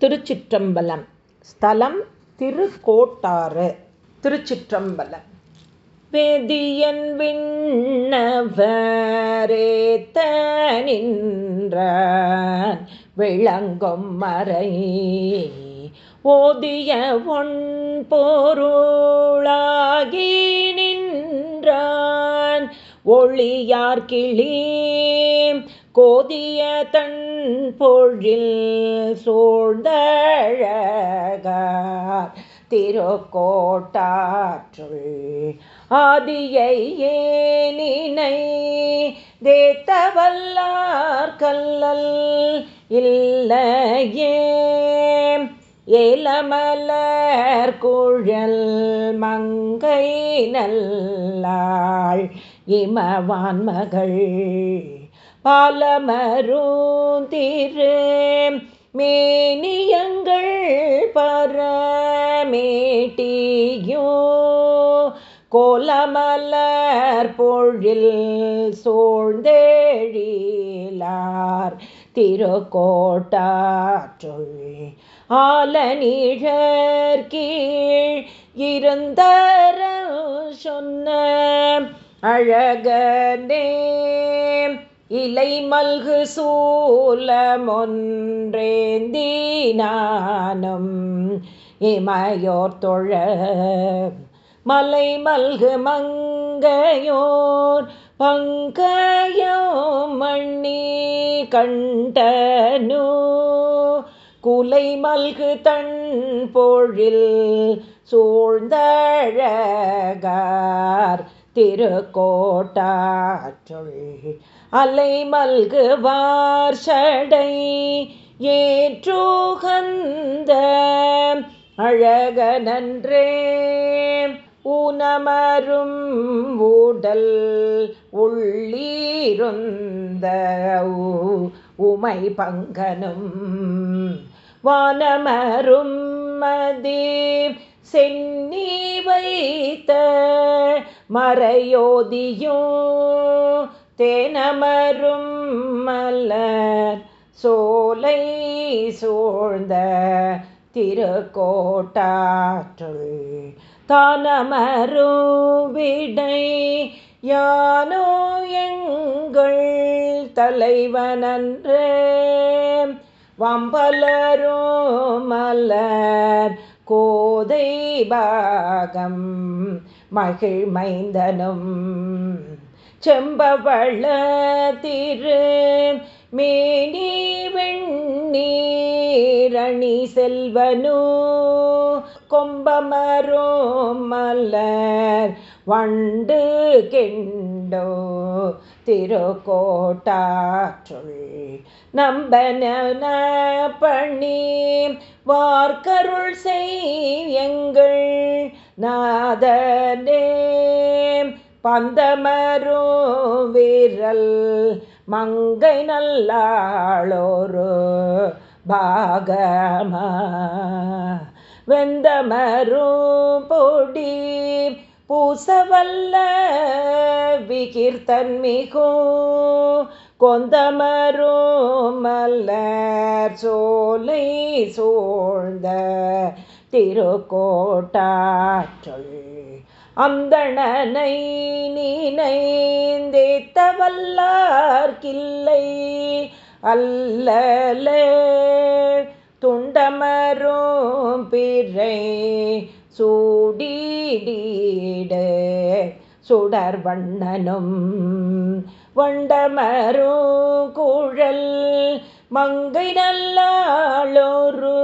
திருச்சிற்றம்பலம். ஸ்தலம் திருக்கோட்டாறு. திருச்சிற்றம்பலம். வேதியன் விண்ணவரேத்த நின்றான் விளங்கும் மறை ஓதிய ஒன் பொருளாகி நின்றான். ஒளியார் கிளி கோதிய தன் பொழில் சூழ்ந்தழகார். திருக்கோட்டாற்றுள் ஆதியை ஏனினை தேத்தவல்லார் கல்லல் இல்லையே. ஏலமலர் குழல் மங்கை நல்லாள் இமவான் மகள் பாலமருந்திரு. மேனியங்கள் பரமேட்டியோ. கோலமலர் பொழில் சோழ்ந்தேழிலார். திருக்கோட்டாற்றுள் ஆலனிழற் கீழ் இருந்தர சொன்ன அழகனே இலை மல்கு சூலமொன்றேந்தீனானும் இமையோர் தொழ மலை மல்கு மங்கையோர் பங்கையோ மண்ணி கண்டனோ. குலை மல்கு தன் பொழில் சூழ்ந்தழகார் திருக்கோட்டாற்றுள் அலை மல்குவார் சடை ஏற்றுகந்த அழகனன்றே. உனமரும் உடல் உள்ளீருந்த உமை பங்கனும் வானமரும் மதி சென்னி வைத்த மறையோதியும் தேனமரும் மலர் சோலை சூழ்ந்த திருக்கோட்டாற்றுள். தானமரும் விடை யானோ எங்கள் தலைவனன்றே. வம்பலரும் மலர் கோதை பாகம் மகிழ்மைந்தனும். செம்பவள திரு மேனி வெண்ணீரணி செல்வனு. கொம்பமரோ மலர் வண்டு கெண்டோ. திருக்கோட்டாற்றுள் நம்பன பணி. வார்கருள் செய் எங்கள் நாதனே பந்தமரோ வீரல் மங்கை நல்லாளோரு பாகமா. வெந்தமரும் பொடி பூசவல்ல விகிர்த்தன் மிகு கொந்தமரும் மலர் சோலை சோழ்ந்த திருக்கோட்டாற்றல். அந்தணனை நினைந்தேத்தவல்லார்கில்லை அல்லலே துண்டமரும் பிறை சூடீடீடு. சுடர் வண்ணனும் வண்டமரும் குழல் மங்கை நல்லாளொரு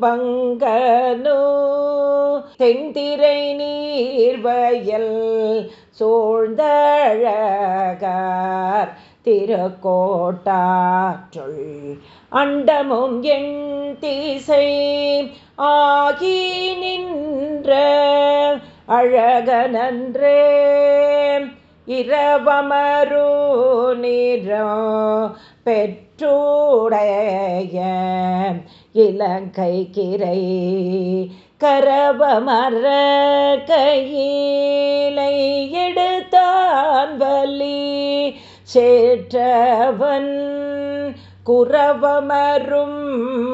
பங்கனோ. தென்திரை நீர்வயல் சூழ்ந்தழகார் திருக்கோட்டாற்றுள் அண்டமும் எண் திசை ஆகி நின்ற அழகனன்றே. இரவமரு பெற்ற பெற்றுடைய இலங்கை கிரை கரபமர கையிலை எடுத்தான் வலி சேற்றவன் குறவமரும்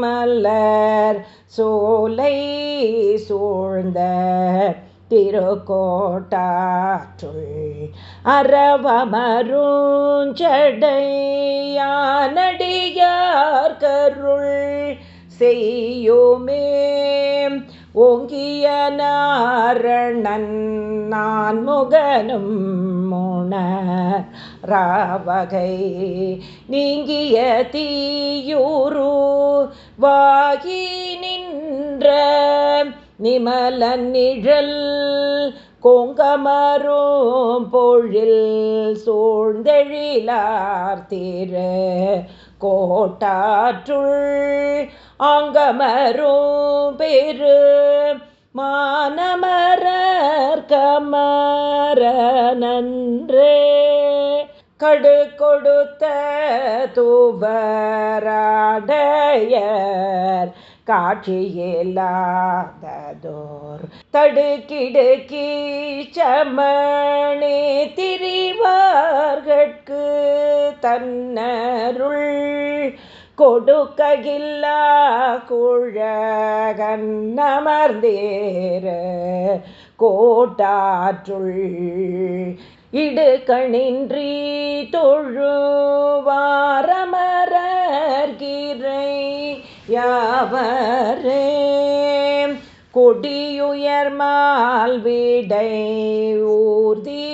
மலர் சோலை சூழ்ந்த திருக்கோட்டாற்றுள் அறவமருஞ்சடையானடியார் கருள் செய்யுமே. ஓங்கிய நாரணன் நான் முகனும் முணர் ராவகை நீங்கிய தீயூரு வாகி நிமல நிழல் கோங்கமரும் பொழில் சூழ்ந்தெழிலார் திரு கோட்டாற்றுள் ஆங்கமரும் பெரு மானமரர் கமர நன்றே. கடு கொடுத்த தூவராடைய காட்சியேலாததோர். தடுக்கிடுக்கி சமணே திரிவார்கட்கு தன்னருள். கொடுக்ககில்லா குழகன் அமர்ந்தேர கோட்டாற்றுள். இடுகணின்றி தொழுவாரமரர்கிற யாவரே. கொடியுயர் மால்விடை ஊர்தீனான்.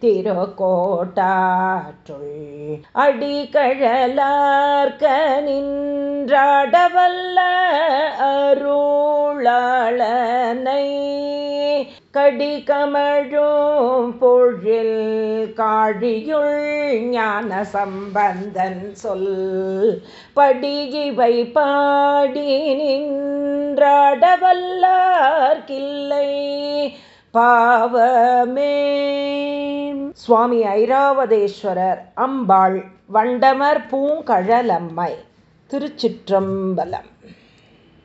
திருக்கோட்டாற்றுள் அடிகழலார்க்க நின்றாடவல்ல அருளாளனை கடிகமழும் பொழில் காழியுள் ஞான சம்பந்தன் சொல். படிகிவை பாடி நின்றாடவல்லார்கில்லை பாவமே. சுவாமி ஐராவதேஸ்வரர் அம்பாள் வண்டமர் பூங்கழலம்மை திருச்சிற்றம்பலம்.